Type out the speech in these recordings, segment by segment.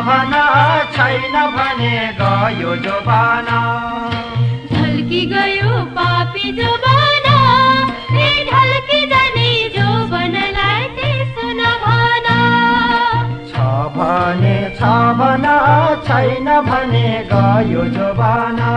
छैन भने गयो जोबाना। ढल्की गयो पापी जोबाना ए ढल्की जाने जोबनलाई त्यसो नभन छ भने छ भन छैन भने गयो जोबाना।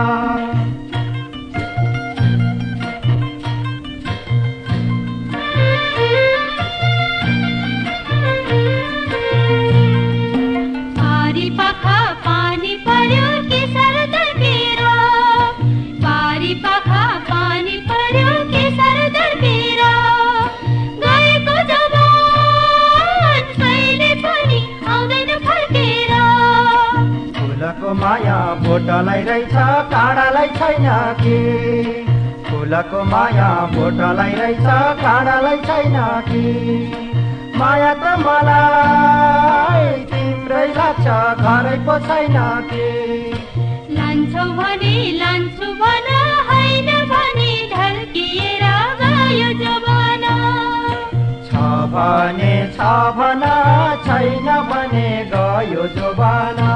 माया बोटलाई रहेछ काँडालाई छैन कि? फुलको माया बोटलाई रहेछ काँडालाई छैन कि? माया त मलाई तिम्रै लाग्छ घरै पो छैन कि? लान्छौ भने लान्छु भन होइन भने ढल्किएर गयो छ भने छ भन छैन भने गयो जोबाना।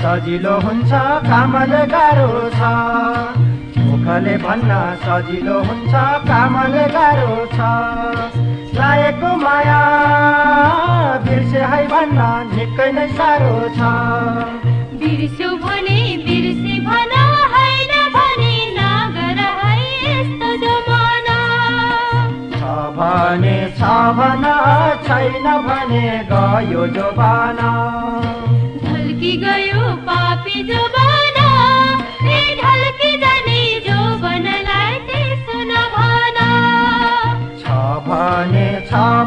सजिलो हुन्छ कामले गाह्रो छ। मुखले भन्न सजिलो हुन्छ कामले गाह्रो छ। लागेको माया बिर्से है भन्न निकै नै साह्रो छ। बिर्स्यौ भने बिर्से भन होइन भने नगर है यस्तो जमाना। छ भने छ भन छैन भने गयो जोबाना ढल्की गयो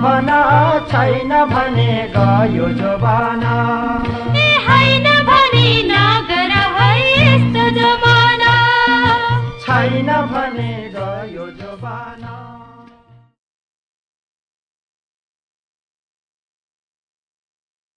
भन छैन भने गयो जोबाना ए होइन भने